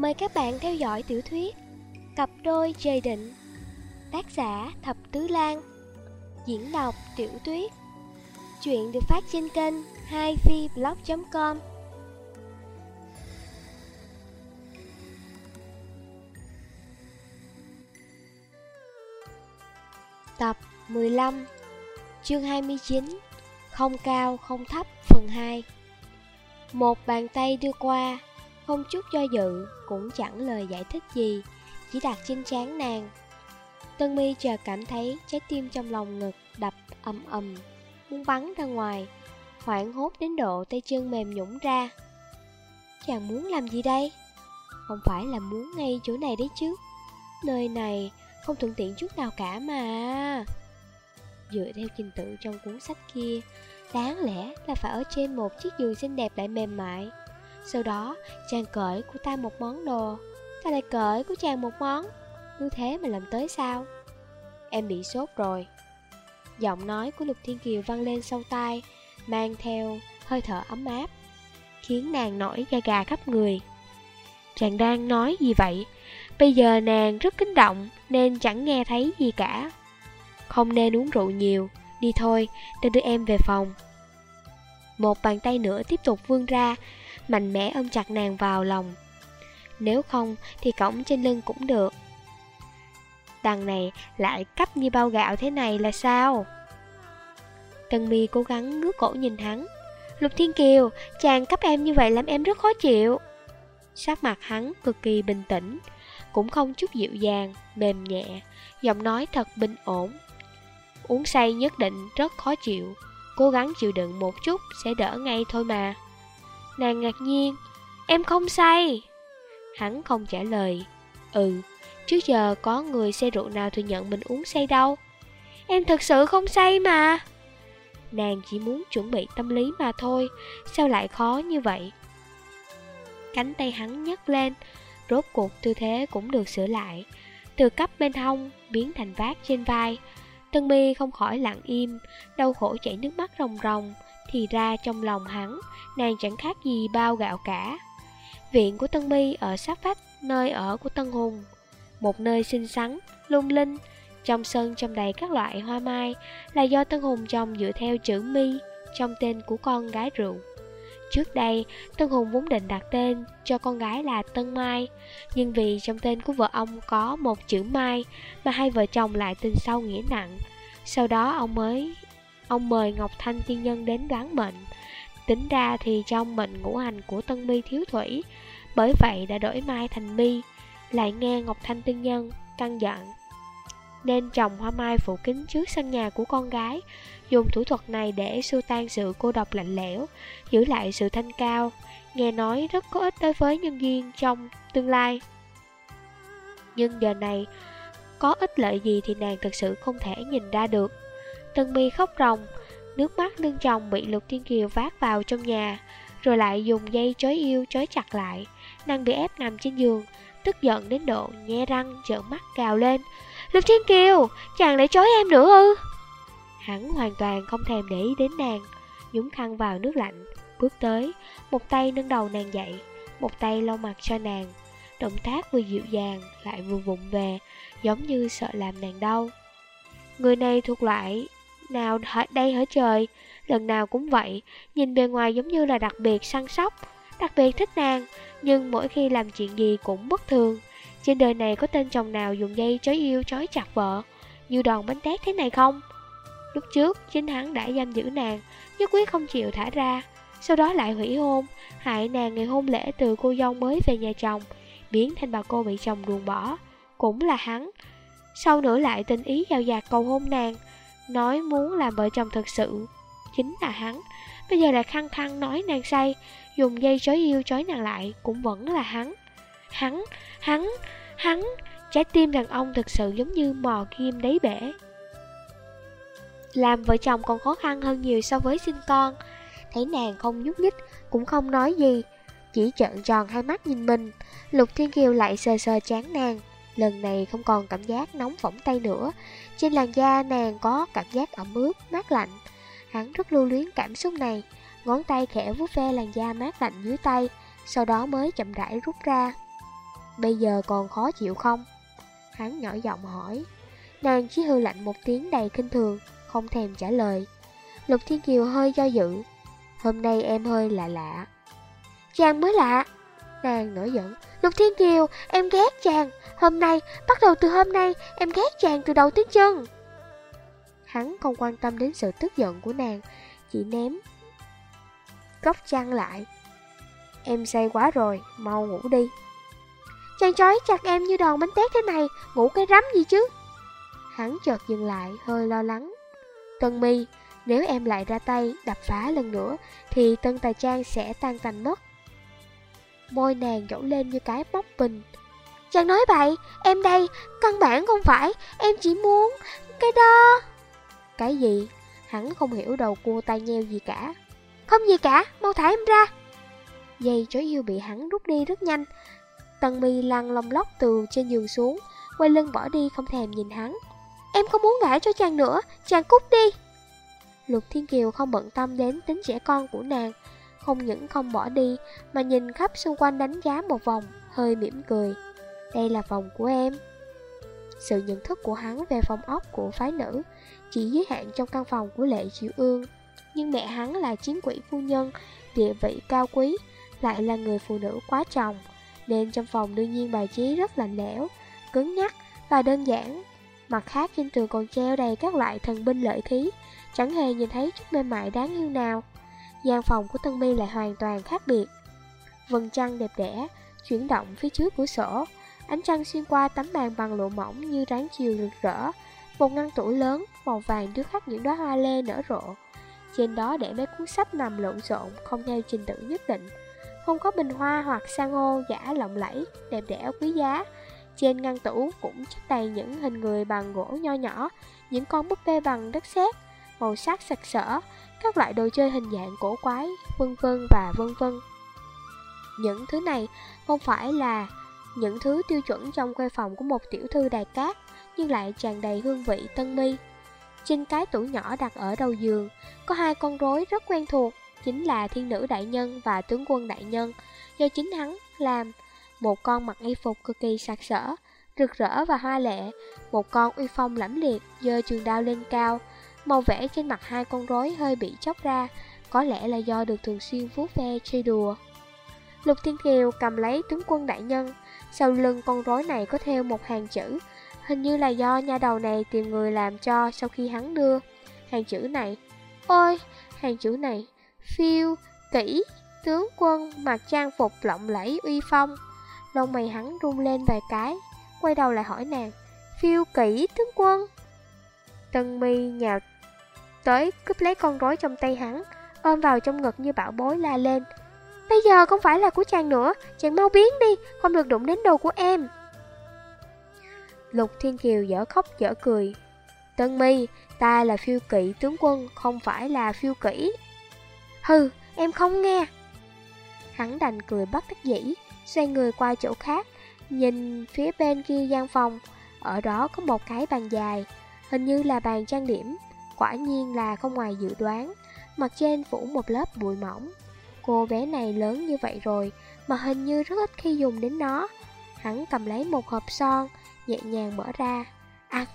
Mời các bạn theo dõi tiểu thuyết Cặp đôi trời định, Tác giả Thập Tứ Lan, Diễn đọc Tiểu Tuyết. Chuyện được phát trên kênh 2vblog.com Tập 15 Chương 29 Không cao không thấp phần 2 Một bàn tay đưa qua không chút do dự Cũng chẳng lời giải thích gì, Chỉ đặt trên trán nàng. Tân mi chờ cảm thấy trái tim trong lòng ngực đập ầm ầm, Muốn bắn ra ngoài, Hoảng hốt đến độ tay chân mềm nhũng ra. Chàng muốn làm gì đây? Không phải là muốn ngay chỗ này đấy chứ. Nơi này không thuận tiện chút nào cả mà. Dựa theo trình tự trong cuốn sách kia, Đáng lẽ là phải ở trên một chiếc giường xinh đẹp lại mềm mại. Sau đó chàng cởi của ta một món đồ. Ta lại cởi của chàng một món. Như thế mà làm tới sao? Em bị sốt rồi. Giọng nói của Lục Thiên Kiều vang lên sau tai Mang theo hơi thở ấm áp Khiến nàng nổi da gà khắp người. Chàng đang nói gì vậy? Bây giờ nàng rất kích động Nên chẳng nghe thấy gì cả. Không nên uống rượu nhiều. Đi thôi, để đưa em về phòng. Một bàn tay nữa tiếp tục vươn ra Mạnh mẽ ôm chặt nàng vào lòng. Nếu không thì cổng trên lưng cũng được. Đằng này lại cấp như bao gạo thế này là sao? Tân mi cố gắng ngước cổ nhìn hắn. Lục Thiên Kiều, chàng cấp em như vậy làm em rất khó chịu. Sắc mặt hắn cực kỳ bình tĩnh Cũng không chút dịu dàng, mềm nhẹ Giọng nói thật bình ổn. Uống say nhất định rất khó chịu Cố gắng chịu đựng một chút sẽ đỡ ngay thôi mà. Nàng ngạc nhiên. Em không say. Hắn không trả lời. Ừ, trước giờ có người say rượu nào thừa nhận mình uống say đâu. Em thật sự không say mà. Nàng chỉ muốn chuẩn bị tâm lý mà thôi. Sao lại khó như vậy? Cánh tay hắn nhấc lên. Rốt cuộc tư thế cũng được sửa lại. Từ cấp bên hông biến thành vác trên vai. Tân mi không khỏi lặng im. Đau khổ chảy nước mắt ròng ròng. Thì ra trong lòng hắn Nàng chẳng khác gì bao gạo cả. Viện của Tân mi ở sát vách Nơi ở của Tân Hùng. Một nơi xinh xắn, lung linh Trong sân trong đầy các loại hoa mai Là do Tân Hùng trồng dựa theo chữ mi Trong tên của con gái rượu Trước đây, Tân Hùng vốn định đặt tên cho con gái là Tân Mai, nhưng vì trong tên của vợ ông có một chữ Mai mà hai vợ chồng lại tin sâu nghĩa nặng. Sau đó ông mới ông mời Ngọc Thanh tiên nhân đến đoán mệnh. Tính ra thì trong mệnh ngũ hành của Tân Mi thiếu thủy, bởi vậy đã đổi Mai thành Mi. Lại nghe Ngọc Thanh tiên nhân căng giận nên trồng hoa mai phủ kính trước sân nhà của con gái, dùng thủ thuật này để xua tan sự cô độc lạnh lẽo, giữ lại sự thanh cao, nghe nói rất có ích đối với nhân viên trong tương lai. Nhưng giờ này, có ích lợi gì thì nàng thực sự không thể nhìn ra được. Tân mi khóc ròng, nước mắt lưng chồng bị Lục Thiên Kiều vác vào trong nhà, rồi lại dùng dây chói yêu chói chặt lại. Nàng bị ép nằm trên giường, tức giận đến độ nhe răng trợn mắt cào lên. Lục Thiên Kiều, chàng lại chói em nữa ư? Hắn hoàn toàn không thèm để ý đến nàng, nhúng khăn vào nước lạnh, bước tới, một tay nâng đầu nàng dậy, một tay lau mặt cho nàng. Động tác vừa dịu dàng, lại vừa vụng về, giống như sợ làm nàng đau. Người này thuộc loại nào đây hở trời, lần nào cũng vậy, nhìn bề ngoài giống như là đặc biệt săn sóc, đặc biệt thích nàng, nhưng mỗi khi làm chuyện gì cũng bất thường. Trên đời này có tên chồng nào dùng dây trói yêu trói chặt vợ, như đòn bánh tét thế này không? Lúc trước, chính hắn đã giam giữ nàng, nhất quyết không chịu thả ra, sau đó lại hủy hôn, hại nàng ngày hôn lễ từ cô dâu mới về nhà chồng, biến thành bà cô bị chồng ruồng bỏ, cũng là hắn. Sau nữa lại tình ý giao dạt cầu hôn nàng, nói muốn làm vợ chồng thật sự, chính là hắn. Bây giờ lại khăng khăng nói nàng say, dùng dây trói yêu trói nàng lại, cũng vẫn là hắn. Hắn, hắn, hắn, trái tim đàn ông thực sự giống như mò kim đáy bể. Làm vợ chồng còn khó khăn hơn nhiều so với sinh con Thấy nàng không nhúc nhích Cũng không nói gì Chỉ trợn tròn hai mắt nhìn mình Lục Thiên Kiều lại sờ sờ chán nàng Lần này không còn cảm giác nóng phỏng tay nữa Trên làn da nàng có cảm giác ẩm ướt, mát lạnh Hắn rất lưu luyến cảm xúc này Ngón tay khẽ vuốt ve làn da mát lạnh dưới tay Sau đó mới chậm rãi rút ra bây giờ còn khó chịu không? Hắn nhỏ giọng hỏi. Nàng chỉ hư lạnh một tiếng đầy kinh thường, không thèm trả lời. Lục Thiên Kiều hơi do dự. Hôm nay em hơi lạ lạ. Chàng mới lạ. Nàng nổi giận. Lục Thiên Kiều, em ghét chàng. Hôm nay, bắt đầu từ hôm nay, em ghét chàng từ đầu tới chân. Hắn không quan tâm đến sự tức giận của nàng, chỉ ném góc chăn lại. Em say quá rồi, mau ngủ đi. Chàng trói chặt em như đòn bánh tét thế này, ngủ cái rắm gì chứ? Hắn chợt dừng lại, hơi lo lắng. Tân mi, nếu em lại ra tay, đập phá lần nữa, thì tân tài trang sẽ tan tành mất. Môi nàng nhổ lên như cái bóc bình. Chàng nói vậy, em đây, căn bản không phải, em chỉ muốn cái đó. Cái gì? Hắn không hiểu đầu cua tay nheo gì cả. Không gì cả, mau thả em ra. Dây chói yêu bị hắn rút đi rất nhanh. Tần mi lăn lòng lóc từ trên giường xuống, quay lưng bỏ đi không thèm nhìn hắn. Em không muốn gãi cho chàng nữa, chàng cút đi. Lục Thiên Kiều không bận tâm đến tính trẻ con của nàng, không những không bỏ đi mà nhìn khắp xung quanh đánh giá một vòng, hơi mỉm cười. Đây là phòng của em. Sự nhận thức của hắn về phòng ốc của phái nữ chỉ giới hạn trong căn phòng của Lệ Chiêu Ương. Nhưng mẹ hắn là chiến quỷ phu nhân, địa vị cao quý, lại là người phụ nữ quá chồng, nên trong phòng đương nhiên bài trí rất lạnh lẽo, cứng nhắc và đơn giản. Mặt khác trên tường còn treo đầy các loại thần binh lợi khí, chẳng hề nhìn thấy chút mê mại đáng yêu nào gian phòng của Tân My lại hoàn toàn khác biệt. Vân trăng đẹp đẽ, chuyển động phía trước cửa sổ, ánh trăng xuyên qua tấm màn bằng lụa mỏng như ráng chiều rực rỡ. Một ngăn tủ lớn, màu vàng trước khắc những đóa hoa lê nở rộ. Trên đó để mấy cuốn sách nằm lộn xộn, không theo trình tự nhất định. Không có bình hoa hoặc san hô giả lộng lẫy, đẹp đẽ quý giá. Trên ngăn tủ cũng chất đầy những hình người bằng gỗ nho nhỏ, những con búp bê bằng đất sét, màu sắc sặc sỡ, các loại đồ chơi hình dạng cổ quái, vân vân và vân vân. Những thứ này không phải là những thứ tiêu chuẩn trong khuê phòng của một tiểu thư đài cát, nhưng lại tràn đầy hương vị tân mi. Trên cái tủ nhỏ đặt ở đầu giường, có hai con rối rất quen thuộc, chính là thiên nữ đại nhân và tướng quân đại nhân, do chính hắn làm. Một con mặc y phục cực kỳ sặc sỡ, rực rỡ và hoa lệ, một con uy phong lẫm liệt, giơ trường đao lên cao. Màu vẽ trên mặt hai con rối hơi bị chóc ra, có lẽ là do được thường xuyên vuốt ve chơi đùa. Lục Thiên Kiều cầm lấy tướng quân đại nhân, sau lưng con rối này có theo một hàng chữ, hình như là do nha đầu này tìm người làm cho sau khi hắn đưa. Hàng chữ này, ôi, hàng chữ này, phiêu, kỹ, tướng quân mặc trang phục lộng lẫy uy phong. Lông mày hắn rung lên vài cái, quay đầu lại hỏi nàng, phiêu kỹ tướng quân. Tân mi nhào tới cướp lấy con rối trong tay hắn, ôm vào trong ngực như bảo bối la lên. Bây giờ không phải là của chàng nữa, chàng mau biến đi, không được đụng đến đồ của em. Lục Thiên Kiều dở khóc dở cười. Tân mi, ta là phiêu kỵ tướng quân, không phải là phiêu kỹ. Hừ, em không nghe. Hắn đành cười bắt đắc dĩ, xoay người qua chỗ khác, nhìn phía bên kia gian phòng. Ở đó có một cái bàn dài, hình như là bàn trang điểm. Quả nhiên là không ngoài dự đoán, mặt trên phủ một lớp bụi mỏng. Cô bé này lớn như vậy rồi, mà hình như rất ít khi dùng đến nó. Hắn cầm lấy một hộp son, nhẹ nhàng mở ra. Ăn,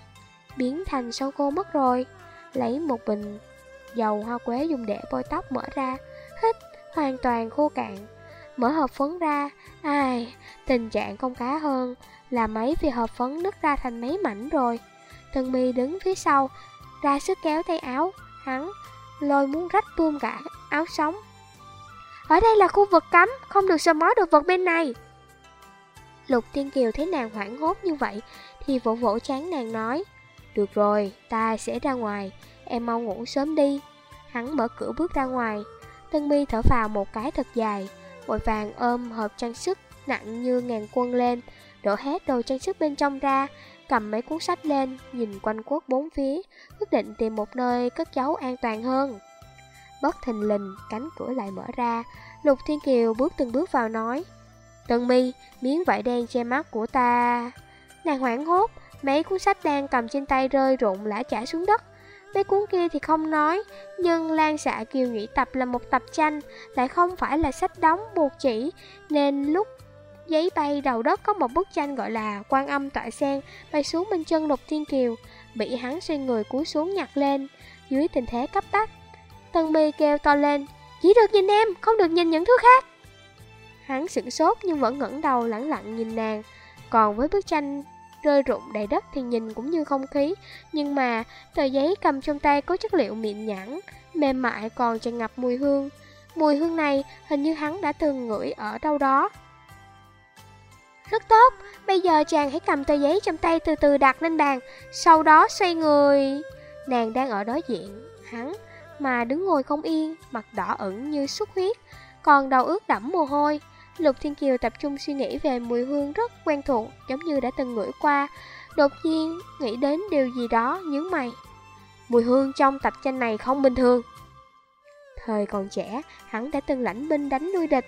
biến thành sâu cô mất rồi. Lấy một bình dầu hoa quế dùng để bôi tóc mở ra, hít, hoàn toàn khô cạn. Mở hộp phấn ra, ai, tình trạng không cá hơn, là mấy vì hộp phấn nứt ra thành mấy mảnh rồi. Tân mi đứng phía sau, ra sức kéo tay áo, hắn lôi muốn rách tuôn cả áo sống. Ở đây là khu vực cấm, không được sờ mó đồ vật bên này. Lục Tiên Kiều thấy nàng hoảng hốt như vậy, thì vỗ vỗ chán nàng nói, Được rồi, ta sẽ ra ngoài, em mau ngủ sớm đi. Hắn mở cửa bước ra ngoài, Tân mi thở vào một cái thật dài, vội vàng ôm hộp trang sức nặng như ngàn quân lên, đổ hết đồ trang sức bên trong ra, cầm mấy cuốn sách lên, nhìn quanh quất bốn phía, quyết định tìm một nơi cất giấu an toàn hơn. Bất thình lình, cánh cửa lại mở ra, Lục Thiên Kiều bước từng bước vào nói, Tân mi, miếng vải đen che mắt của ta. Nàng hoảng hốt, mấy cuốn sách đang cầm trên tay rơi rụng lã chả xuống đất. Mấy cuốn kia thì không nói, nhưng Lan xạ kiều nghĩ tập là một tập tranh, lại không phải là sách đóng buộc chỉ, nên lúc giấy bay đầu đất có một bức tranh gọi là quan âm tọa sen bay xuống bên chân Lục Thiên Kiều, bị hắn xoay người cúi xuống nhặt lên, dưới tình thế cấp bách. Tân mi kêu to lên, chỉ được nhìn em, không được nhìn những thứ khác. Hắn sửng sốt nhưng vẫn ngẩng đầu lẳng lặng nhìn nàng, còn với bức tranh rơi rụng đầy đất thì nhìn cũng như không khí, nhưng mà tờ giấy cầm trong tay có chất liệu mịn nhẵn, mềm mại còn tràn ngập mùi hương. Mùi hương này hình như hắn đã từng ngửi ở đâu đó. Rất tốt, bây giờ chàng hãy cầm tờ giấy trong tay từ từ đặt lên bàn, sau đó xoay người. Nàng đang ở đối diện, hắn, mà đứng ngồi không yên, mặt đỏ ửng như xuất huyết, còn đầu ướt đẫm mồ hôi. Lục Thiên Kiều tập trung suy nghĩ về mùi hương rất quen thuộc, giống như đã từng ngửi qua. Đột nhiên, nghĩ đến điều gì đó, nhướng mày. Mùi hương trong tập tranh này không bình thường. Thời còn trẻ, hắn đã từng lãnh binh đánh nuôi địch,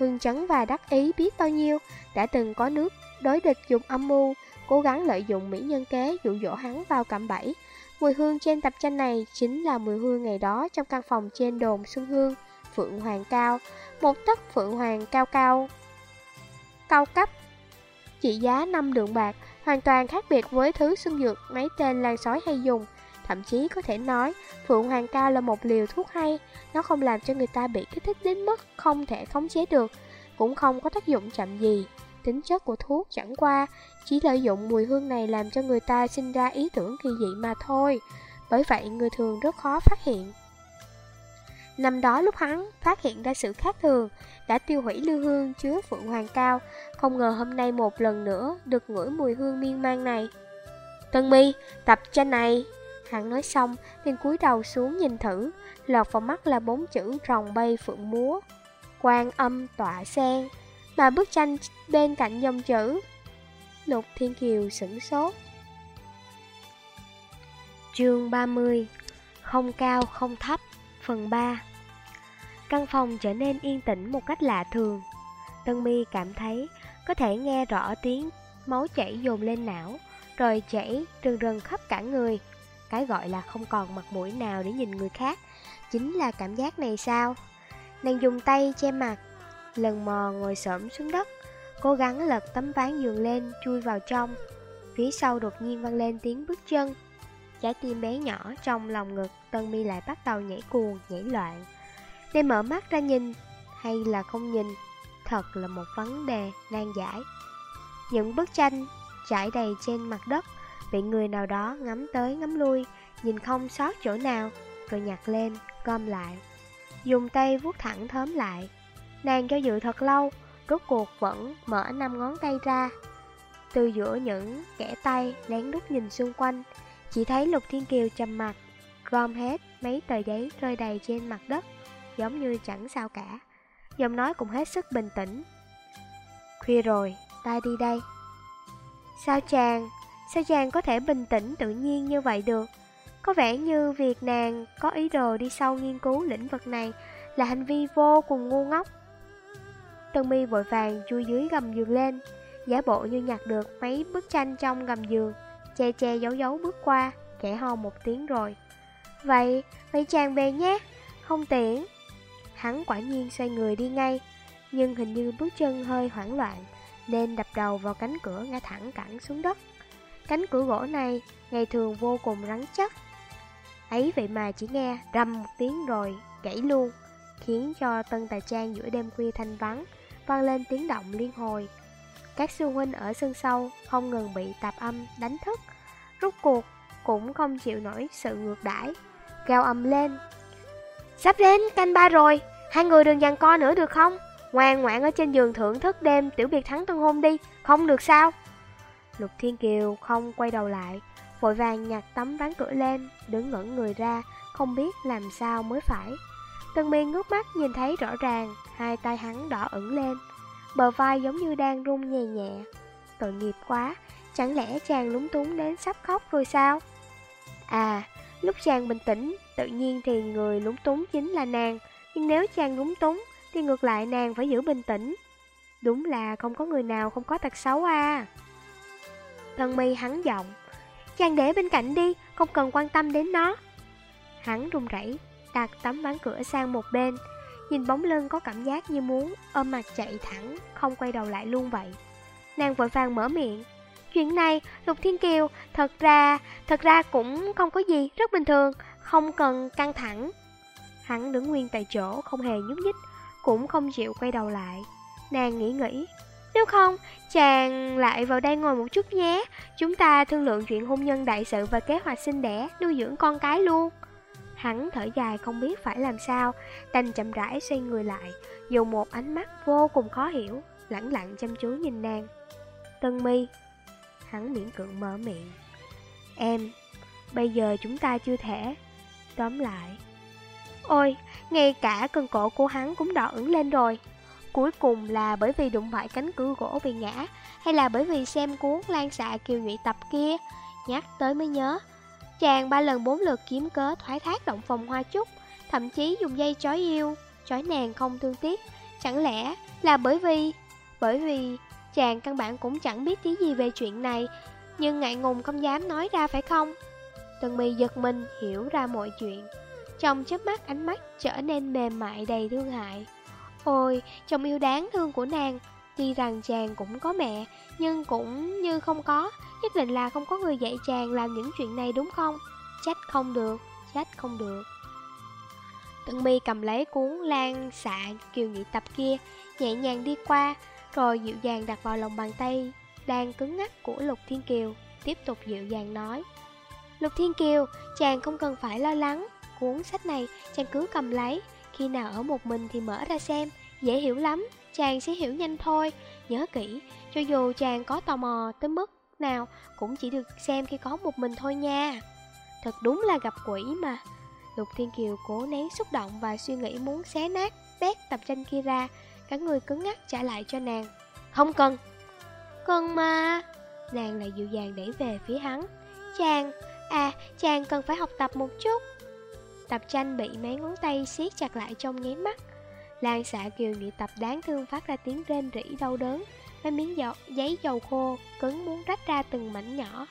hương chấn và đắc ý biết bao nhiêu, đã từng có nước đối địch dùng âm mưu, cố gắng lợi dụng mỹ nhân kế dụ dỗ hắn vào cạm bẫy. Mùi hương trên tập tranh này chính là mùi hương ngày đó trong căn phòng trên đồn Xuân Hương, Phượng Hoàng Cao, một tấc Phượng Hoàng cao cao, cao cấp, trị giá 5 lượng bạc, hoàn toàn khác biệt với thứ xuân dược mấy tên lan sói hay dùng. Thậm chí có thể nói, Phượng Hoàng Cao là một liều thuốc hay, nó không làm cho người ta bị kích thích đến mức không thể khống chế được, cũng không có tác dụng chậm gì. Tính chất của thuốc chẳng qua, chỉ lợi dụng mùi hương này làm cho người ta sinh ra ý tưởng kỳ dị mà thôi. Bởi vậy người thường rất khó phát hiện. Năm đó lúc hắn phát hiện ra sự khác thường, đã tiêu hủy lưu hương chứa Phượng Hoàng Cao, không ngờ hôm nay một lần nữa được ngửi mùi hương miên man này. Tân mi, tập tranh này Hắn nói xong, liền cúi đầu xuống nhìn thử, lọt vào mắt là bốn chữ rồng bay phượng múa. Quan âm tọa sen, mà bức tranh bên cạnh dòng chữ. Lục Thiên Kiều sửng sốt. Chương 30 Không cao không thấp Phần 3 Căn phòng trở nên yên tĩnh một cách lạ thường Tân mi cảm thấy có thể nghe rõ tiếng máu chảy dồn lên não Rồi chảy rừng rừng khắp cả người cái gọi là không còn mặt mũi nào để nhìn người khác. Chính là cảm giác này sao? Nàng dùng tay che mặt Lần mò ngồi xổm xuống đất Cố gắng lật tấm ván giường lên Chui vào trong. Phía sau đột nhiên vang lên tiếng bước chân. Trái tim bé nhỏ trong lòng ngực Tân mi lại bắt đầu nhảy cuồng, nhảy loạn. Nên mở mắt ra nhìn Hay là không nhìn Thật là một vấn đề nan giải. Những bức tranh trải đầy trên mặt đất Bị người nào đó ngắm tới ngắm lui Nhìn không sót chỗ nào Rồi nhặt lên, gom lại. Dùng tay vuốt thẳng thớm lại. Nàng cho dự thật lâu Rốt cuộc vẫn mở năm ngón tay ra. Từ giữa những kẻ tay lén lút nhìn xung quanh Chỉ thấy Lục Thiên Kiều trầm mặt Gom hết mấy tờ giấy rơi đầy trên mặt đất Giống như chẳng sao cả. Giọng nói cũng hết sức bình tĩnh. Khuya rồi, ta đi đây. Sao chàng? Sao chàng có thể bình tĩnh tự nhiên như vậy được? Có vẻ như việc nàng có ý đồ đi sâu nghiên cứu lĩnh vực này là hành vi vô cùng ngu ngốc. Tân mi vội vàng chui dưới gầm giường lên, giả bộ như nhặt được mấy bức tranh trong gầm giường, che che giấu giấu bước qua, kẻ ho một tiếng rồi. Vậy, vậy chàng về nhé, không tiện. Hắn quả nhiên xoay người đi ngay, nhưng hình như bước chân hơi hoảng loạn, nên đập đầu vào cánh cửa ngã thẳng cẳng xuống đất. Cánh cửa gỗ này, ngày thường vô cùng rắn chắc. Ấy vậy mà chỉ nghe rầm một tiếng rồi gãy luôn, Khiến cho tân tài trang giữa đêm khuya thanh vắng, Vang lên tiếng động liên hồi. Các sư huynh ở sân sau không ngừng bị tạp âm đánh thức Rút cuộc cũng không chịu nổi sự ngược đãi, Gào ầm lên. Sắp đến canh ba rồi, Hai người đừng dằn co nữa được không? Ngoan ngoãn ở trên giường thưởng thức đêm Tiểu biệt thắng tân hôn đi, Không được sao? Lục Thiên Kiều không quay đầu lại, vội vàng nhặt tấm ván cửa lên, đứng ngẩn người ra, không biết làm sao mới phải. Tân miên ngước mắt nhìn thấy rõ ràng, hai tay hắn đỏ ửng lên, bờ vai giống như đang run nhẹ nhẹ. Tội nghiệp quá, chẳng lẽ chàng lúng túng đến sắp khóc rồi sao? À, lúc chàng bình tĩnh, tự nhiên thì người lúng túng chính là nàng, nhưng nếu chàng lúng túng, thì ngược lại nàng phải giữ bình tĩnh. Đúng là không có người nào không có tật xấu à. Tân mi hắn giọng Chàng để bên cạnh đi Không cần quan tâm đến nó Hắn run rẩy đặt tấm ván cửa sang một bên nhìn bóng lưng có cảm giác như muốn ôm mặt chạy thẳng, không quay đầu lại luôn vậy. Nàng vội vàng mở miệng. Chuyện này, Lục Thiên Kiều, thật ra, thật ra cũng không có gì, rất bình thường, không cần căng thẳng. Hắn đứng nguyên tại chỗ, không hề nhúc nhích, cũng không chịu quay đầu lại. Nàng nghĩ nghĩ, nếu không, chàng lại vào đây ngồi một chút nhé, chúng ta thương lượng chuyện hôn nhân đại sự và kế hoạch sinh đẻ, nuôi dưỡng con cái luôn. Hắn thở dài không biết phải làm sao, đành chậm rãi xoay người lại, dùng một ánh mắt vô cùng khó hiểu, lẳng lặng chăm chú nhìn nàng. Tân mi Hắn miễn cưỡng mở miệng. Em, bây giờ chúng ta chưa thể. Tóm lại Ôi, ngay cả cơn cổ của hắn cũng đỏ ửng lên rồi. Cuối cùng là bởi vì đụng phải cánh cửa gỗ bị ngã, Hay là bởi vì xem cuốn lan xạ kiều nhụy tập kia? Nhắc tới mới nhớ. Chàng ba lần bốn lượt kiếm cớ thoái thác động phòng hoa trúc Thậm chí dùng dây chói yêu, Chói nàng không thương tiếc. Chẳng lẽ là bởi vì? Bởi vì Chàng căn bản cũng chẳng biết tí gì về chuyện này, Nhưng ngại ngùng không dám nói ra phải không? Tần mì giật mình, hiểu ra mọi chuyện. Trong chớp mắt, ánh mắt trở nên mềm mại đầy thương hại. Ôi, chồng yêu đáng thương của nàng. Tuy rằng chàng cũng có mẹ Nhưng cũng như không có Nhất định là không có người dạy chàng làm những chuyện này đúng không? Trách không được Trách không được. Tần mi cầm lấy cuốn lan xạ kiều nhị tập kia Nhẹ nhàng đi qua rồi dịu dàng đặt vào lòng bàn tay Đang cứng ngắc của Lục Thiên Kiều Tiếp tục dịu dàng nói. Lục Thiên Kiều, chàng không cần phải lo lắng. Cuốn sách này chàng cứ cầm lấy khi nào ở một mình thì mở ra xem Dễ hiểu lắm, chàng sẽ hiểu nhanh thôi. Nhớ kỹ, cho dù chàng có tò mò tới mức nào Cũng chỉ được xem khi có một mình thôi nha. Thật đúng là gặp quỷ mà. Lục Thiên Kiều cố nén xúc động và suy nghĩ muốn xé nát bét tập tranh kia ra. Cả người cứng ngắc trả lại cho nàng. Không cần. Cần mà. Nàng lại dịu dàng đẩy về phía hắn. Chàng, à chàng cần phải học tập một chút. Tập tranh bị mấy ngón tay siết chặt lại trong nháy mắt. Lan xạ kiều nhị tập đáng thương phát ra tiếng rên rỉ đau đớn Mấy miếng dầu, giấy dầu khô cứng muốn rách ra từng mảnh nhỏ.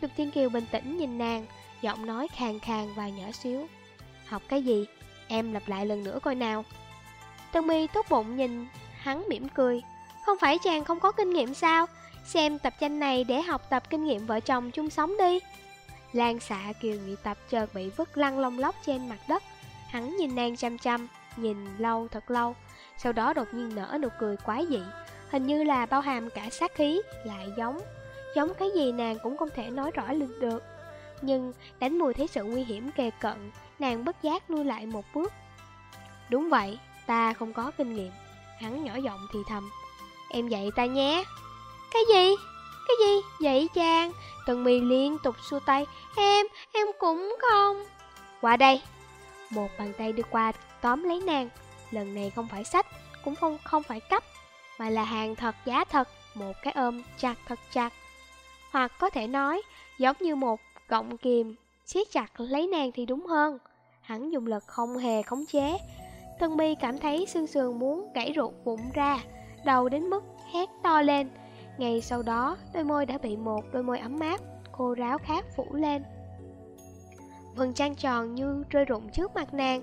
Lục Thiên Kiều bình tĩnh nhìn nàng Giọng nói khàn khàn và nhỏ xíu. Học cái gì? Em lặp lại lần nữa coi nào. Tân mi tốt bụng nhìn hắn mỉm cười. Không phải chàng không có kinh nghiệm sao? Xem tập tranh này để học tập kinh nghiệm vợ chồng chung sống đi. Lan xạ kiều nghị tập chợt bị vứt lăn lông lóc trên mặt đất. Hắn nhìn nàng chăm chăm, Nhìn lâu thật lâu, Sau đó đột nhiên nở nụ cười quái dị. Hình như là bao hàm cả sát khí, Lại giống Giống cái gì nàng cũng không thể nói rõ được được. Nhưng đánh mùi thấy sự nguy hiểm kề cận, Nàng bất giác lui lại một bước. Đúng vậy, Ta không có kinh nghiệm. Hắn nhỏ giọng thì thầm. Em dạy ta nhé. Cái gì? Cái gì? vậy chàng? Tần mì liên tục xua tay. Em, em cũng không. Qua đây. Một bàn tay đưa qua tóm lấy nàng. Lần này không phải sách Cũng không không phải cấp Mà là hàng thật giá thật. Một cái ôm chặt thật chặt. Hoặc có thể nói Giống như một gọng kìm siết chặt lấy nàng thì đúng hơn. Hắn dùng lực không hề khống chế. Tân mi cảm thấy xương sườn muốn gãy ruột bụng ra Đầu đến mức hét to lên. Ngay sau đó đôi môi đã bị một đôi môi ấm mát, Khô ráo khác phủ lên. Vầng trăng tròn như rơi rụng trước mặt nàng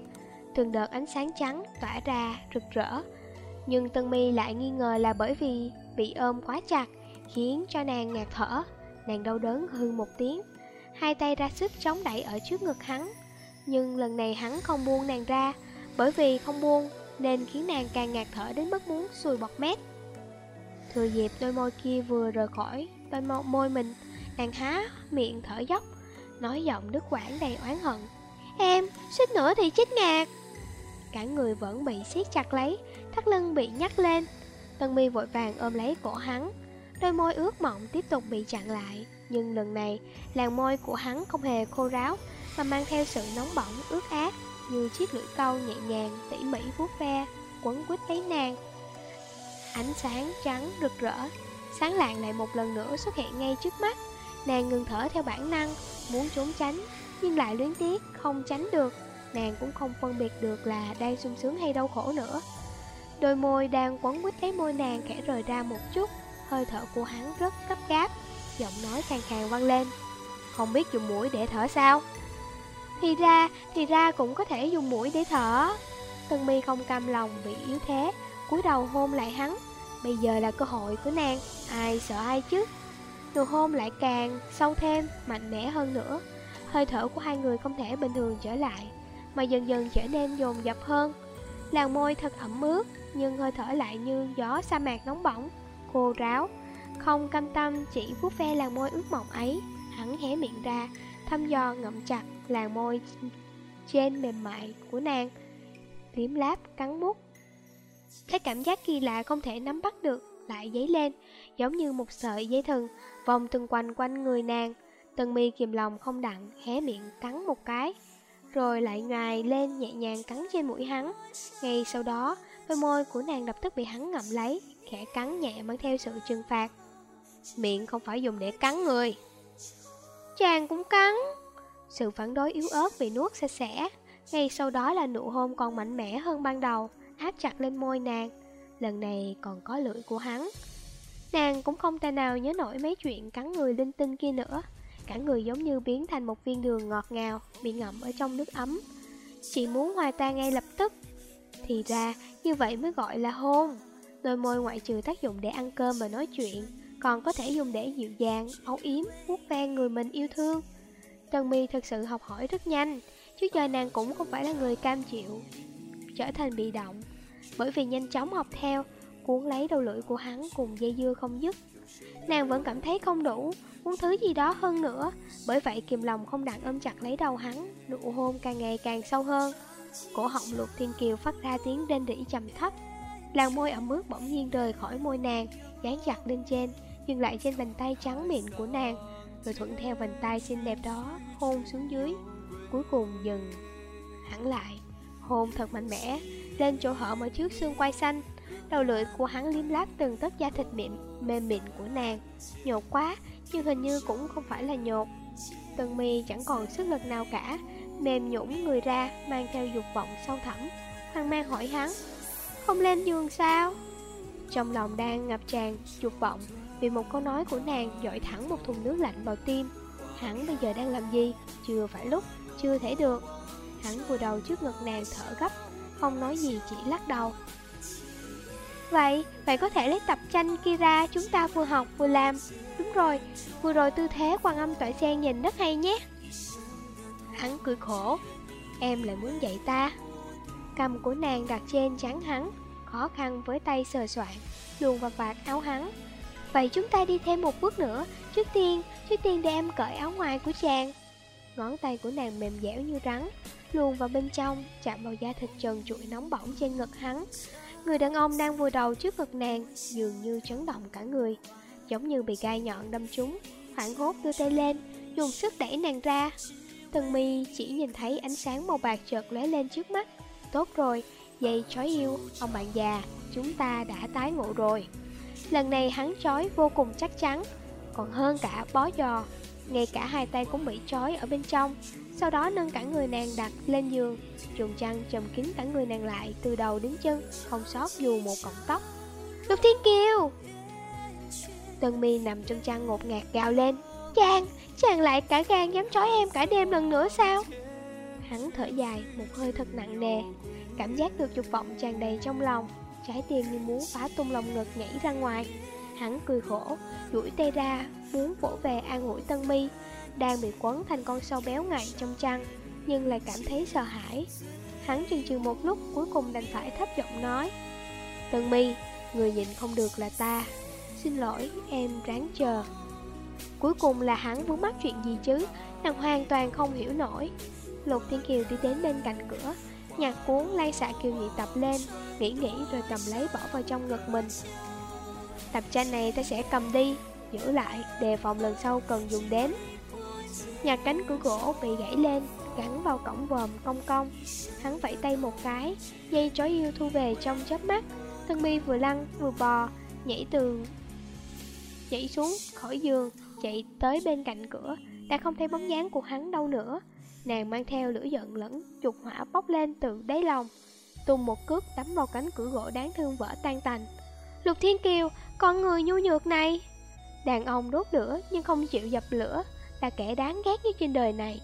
Từng đợt ánh sáng trắng tỏa ra rực rỡ. Nhưng Tân mi lại nghi ngờ là bởi vì bị ôm quá chặt Khiến cho nàng ngạt thở. Nàng đau đớn hư một tiếng Hai tay ra sức chống đẩy ở trước ngực hắn. Nhưng lần này hắn không buông nàng ra bởi vì không buông Nên khiến nàng càng ngạt thở đến mức muốn sùi bọt mép. Người dẹp đôi môi kia vừa rời khỏi đôi môi mình. Nàng há miệng thở dốc Nói giọng đứt quãng đầy oán hận. Em, suýt nữa thì chết ngạt. Cả người vẫn bị siết chặt lấy Thắt lưng bị nhắc lên. Tân mi vội vàng ôm lấy cổ hắn. Đôi môi ướt mọng tiếp tục bị chặn lại Nhưng lần này Làn môi của hắn không hề khô ráo Mà mang theo sự nóng bỏng ướt át như chiếc lưỡi câu nhẹ nhàng tỉ mỉ vuốt ve quấn quýt lấy nàng ánh sáng trắng rực rỡ. Sáng lạng lại một lần nữa xuất hiện ngay trước mắt. Nàng ngừng thở theo bản năng muốn trốn tránh nhưng lại luyến tiếc không tránh được. Nàng cũng không phân biệt được là đang sung sướng hay đau khổ nữa. Đôi môi đang quấn quýt cái môi nàng khẽ rời ra một chút. Hơi thở của hắn rất gấp gáp. Giọng nói khàn khàn vang lên. Không biết dùng mũi để thở sao? Thì ra, thì ra cũng có thể dùng mũi để thở. Tân mi không cam lòng bị yếu thế cúi đầu hôn lại hắn. Bây giờ là cơ hội của nàng, Ai sợ ai chứ? Nụ hôn lại càng sâu thêm, Mạnh mẽ hơn nữa. Hơi thở của hai người không thể bình thường trở lại, Mà dần dần trở nên dồn dập hơn. Làn môi thật ẩm ướt, Nhưng hơi thở lại như gió sa mạc nóng bỏng, Khô ráo. Không cam tâm chỉ vuốt ve làn môi ướt mọng ấy, Hắn hé miệng ra, Thăm dò ngậm chặt làn môi trên mềm mại của nàng. Liếm láp cắn mút cái cảm giác kỳ lạ không thể nắm bắt được lại dấy lên, giống như một sợi dây thừng vòng từng quanh quanh người nàng. Tần mi kìm lòng không đặng, hé miệng cắn một cái, rồi lại ngài lên nhẹ nhàng cắn trên mũi hắn. Ngay sau đó, đôi môi của nàng lập tức bị hắn ngậm lấy, khẽ cắn nhẹ mang theo sự trừng phạt. Miệng không phải dùng để cắn người. Chàng cũng cắn. Sự phản đối yếu ớt bị nuốt sạch sẽ. Ngay sau đó là nụ hôn còn mạnh mẽ hơn ban đầu áp chặt lên môi nàng. Lần này còn có lưỡi của hắn. Nàng cũng không thể nào nhớ nổi mấy chuyện cắn người linh tinh kia nữa. Cả người giống như biến thành một viên đường ngọt ngào Bị ngậm ở trong nước ấm. Chỉ muốn hòa tan ngay lập tức. Thì ra như vậy mới gọi là hôn. Đôi môi ngoại trừ tác dụng để ăn cơm và nói chuyện Còn có thể dùng để dịu dàng, ấu yếm, vuốt ve người mình yêu thương. Trần mi thật sự học hỏi rất nhanh Trước giờ nàng cũng không phải là người cam chịu trở thành bị động. Bởi vì nhanh chóng học theo, Cuốn lấy đầu lưỡi của hắn cùng dây dưa không dứt. Nàng vẫn cảm thấy không đủ, Muốn thứ gì đó hơn nữa. Bởi vậy kìm lòng không đặng ôm chặt lấy đầu hắn, Nụ hôn càng ngày càng sâu hơn. Cổ họng lục thiên kiều phát ra tiếng đên rỉ trầm thấp. Làn môi ẩm ướt bỗng nhiên rời khỏi môi nàng, Dán chặt lên trên, Dừng lại trên bàn tay trắng mịn của nàng, Rồi thuận theo bàn tay xinh đẹp đó Hôn xuống dưới. Cuối cùng dừng, hẳn lại. Hôn thật mạnh mẽ, lên chỗ hở mở trước xương quai xanh. Đầu lưỡi của hắn liếm láp từng tấc da thịt mịn, mềm mịn của nàng. Nhột quá, nhưng hình như cũng không phải là nhột. Tần mi chẳng còn sức lực nào cả Mềm nhũng người ra, mang theo dục vọng sâu thẳm. Hoang mang hỏi hắn Không lên giường sao? Trong lòng đang ngập tràn, dục vọng Vì một câu nói của nàng dội thẳng một thùng nước lạnh vào tim. Hắn bây giờ đang làm gì? Chưa phải lúc, chưa thể được. Hắn vùi đầu trước ngực nàng thở gấp Không nói gì chỉ lắc đầu. Vậy, vậy có thể lấy tập tranh kia ra Chúng ta vừa học vừa làm. Đúng rồi, vừa rồi tư thế quan âm tỏa sen nhìn rất hay nhé. Hắn cười khổ Em lại muốn dạy ta. Cầm của nàng đặt trên trán hắn Khó khăn với tay sờ soạn Luồn vào vạt áo hắn. Vậy chúng ta đi thêm một bước nữa Trước tiên, trước tiên để em cởi áo ngoài của chàng. Ngón tay của nàng mềm dẻo như rắn Luồn vào bên trong Chạm vào da thịt trần trụi nóng bỏng trên ngực hắn. Người đàn ông đang vùi đầu trước ngực nàng Dường như chấn động cả người Giống như bị gai nhọn đâm trúng. Hoảng hốt đưa tay lên Dùng sức đẩy nàng ra. Tần mi chỉ nhìn thấy ánh sáng màu bạc chợt lóe lên trước mắt. Tốt rồi, dây chói yêu Ông bạn già, chúng ta đã tái ngộ rồi. Lần này hắn chói vô cùng chắc chắn Còn hơn cả bó giò ngay cả hai tay cũng bị chói ở bên trong. Sau đó nâng cả người nàng đặt lên giường. Dùng chăn chầm kín cả người nàng lại Từ đầu đến chân Không sót dù một cọng tóc. Lục Thiên Kiều! Tân mi nằm trong chăn ngột ngạt gào lên. Chàng, chàng lại cả gan dám trói em cả đêm lần nữa sao? Hắn thở dài một hơi thật nặng nề. Cảm giác được dục vọng tràn đầy trong lòng Trái tim như muốn phá tung lòng ngực nhảy ra ngoài. Hắn cười khổ, duỗi tay ra, muốn vỗ về an ủi Tân Mi, đang bị quấn thành con sâu béo ngậy trong chăn, nhưng lại cảm thấy sợ hãi. Hắn chừng chừng một lúc cuối cùng đành phải thấp giọng nói Tân Mi, người nhìn không được là ta. Xin lỗi, em ráng chờ. Cuối cùng là hắn vướng mắc chuyện gì chứ? Nàng hoàn toàn không hiểu nổi. Lục Thiên Kiều đi đến bên cạnh cửa Nhặt cuốn lay xạ Kiều Nhị tập lên Nghĩ nghĩ rồi cầm lấy bỏ vào trong ngực mình. Tập tranh này ta sẽ cầm đi Giữ lại đề phòng lần sau cần dùng đến. Nhà cánh cửa gỗ bị gãy lên, Gắn vào cổng vòm cong cong. Hắn vẫy tay một cái, Dây chó yêu thu về trong chớp mắt. Thân mi vừa lăn vừa bò, Nhảy từ, Nhảy xuống khỏi giường, Chạy tới bên cạnh cửa. Đã không thấy bóng dáng của hắn đâu nữa. Nàng mang theo lửa giận lẫn chục hỏa bốc lên từ đáy lòng, Tung một cước đấm vào cánh cửa gỗ đáng thương vỡ tan tành. Lục Thiên Kiều, con người nhu nhược này! Đàn ông đốt lửa nhưng không chịu dập lửa. Là kẻ đáng ghét nhất trên đời này.